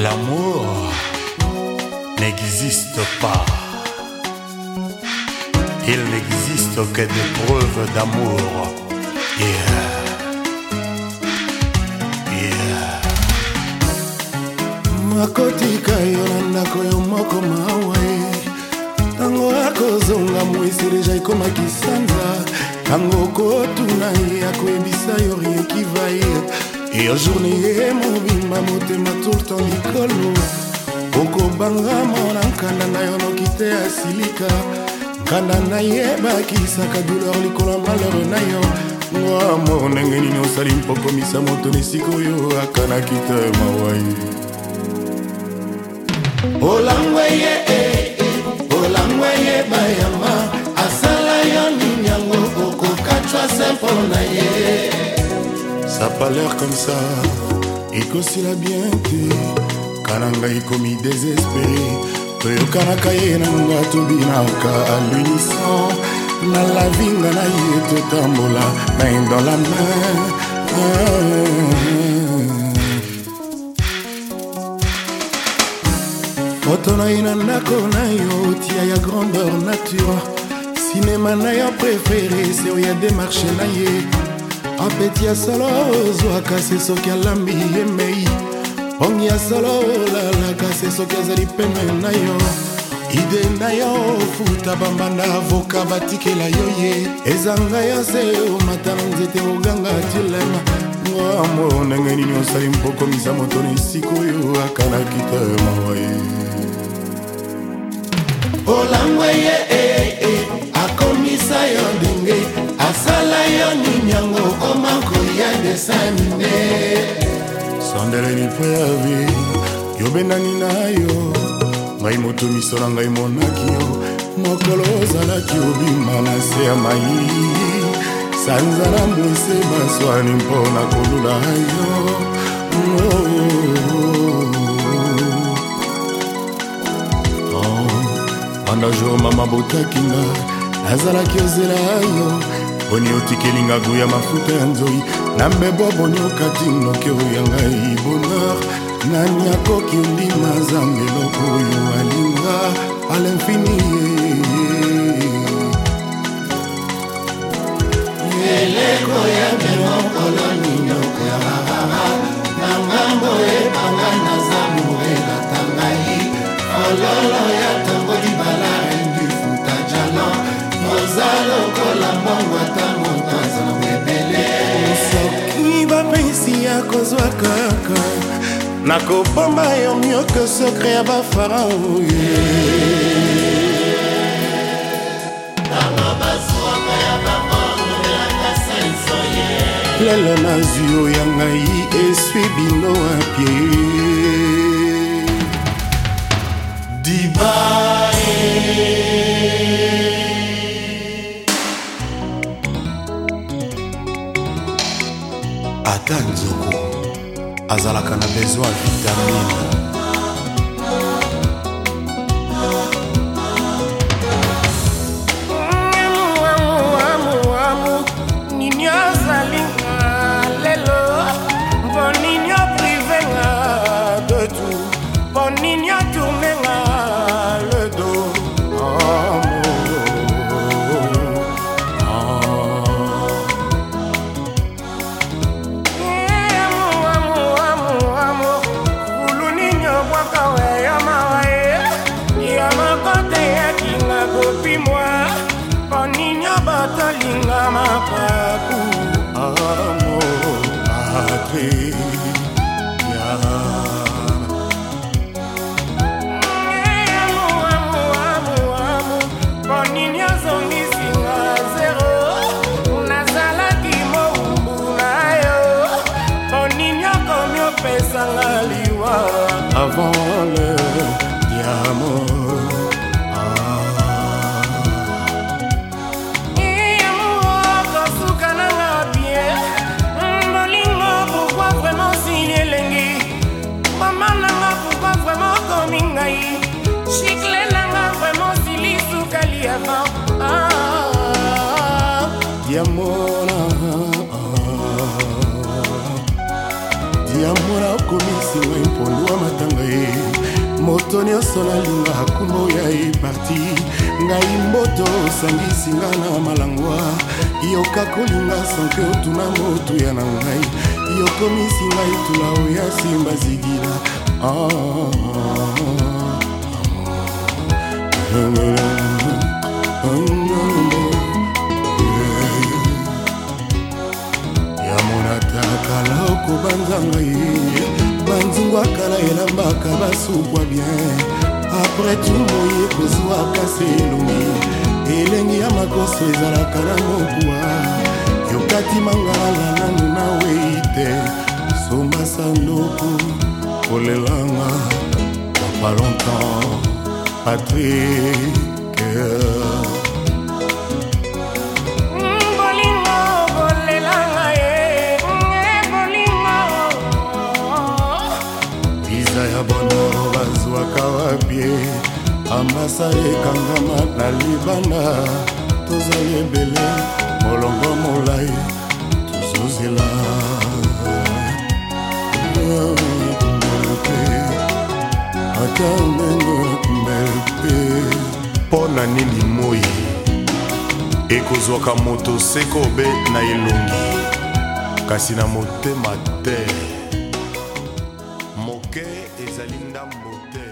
L'amour n'existe pas. Il n'existe que des preuves d'amour. Yeah. yeah. yo na ndako yo moko mawa ye ntango akozonga moisiri jaikomaki sanza ntango kotuna ye akoyebisa yo riyekiva ye yo journe ye mobimba motema tourtan likolo okobanga mona nkanda na yo noki te asilika nkanda na ye bakisaka douleur likolo ya malheur na yo ngwamo ndenge nini osali mpokomisa moto na esika oyo akanaki te mawa ye eh, eh. olangwe ye olangwe ye bayama assassin mpo na ye sa paleur comme ça ekosila bien te kananga ekomi désespéré toyokanaka ye nanga tobinaka alunison na lavinga na ye totambola main dans la main moto na ye na ndako na yo tia ya grandeur nature sinema na yo prefere se oya demarche na ye apeti ya solo ozwaka se soki alambi ye mei pongi ya solo olalaka se soki azali peme na yo ide na yo ofuta bambanda avoka batikela yo ye ezanga yo se omata na nzete oganga dilema ngwamo ndenge nini osali mpokomisa moto na esika oyo akanaki te mawa ye olangwe ye ee eh, eh. akomisa yo ndenge asala yo nini yango okoma koya desamine sandeleni mpo ya vi yobendani na yo ngai moto miso na ngai monaki yo mokolo ozalaki obima na se ya mai sanza na mwese maswani mpo na kolula yo oh, oh, oh. anda jour mama botakinga nazalaki ozela yo boni otikelinga guya mafuta ya nzoi na mbebo boni okati noke oya ngai bonheur nani akoki ondima zanga eloko oyo alinga alinfini eleko ya bemo kaka nakobomba yo mioke sekre ya bafarao lelo nazwi yo ya ngai eswi bino apie dibae ata nzoko azalaka na besoin vitamine depuis moi baninga batalinga mapaku amo patri bonini azongisinga zero nazalaki mowumbu na yo bonini akomi opesanga liwa avant le diamor mama nanga pourkua vraimen okomi ngai chikle nanga vraimen osili sukali avant diamona diamona okomisi ngai mpondu wa matanga ye moto nyonso nalinga akumba oya eparti ngai mboto osangisinga na malangwa yoka kolinga sanke otuna motuya na ngai yokomisi ngai tula oya simba zigila ah. ya monata kala okobanza ngai banzungu akala elambaka basukwa bien apres tu moye kozwaka se elongi elengi ya makoso ezalaka na mokuwa yokatimanga lalanu na wei te somba sandoku kolelanga papa longtemps patrik ezwaka wapie amasa ekangama na libanda tozali ebele molongo nzela ye tozozela ata ndenge nakumbelpe mpo na nini moi ekozwaka moto sekobe na elongi kasi na motema te moke ezali ndambo te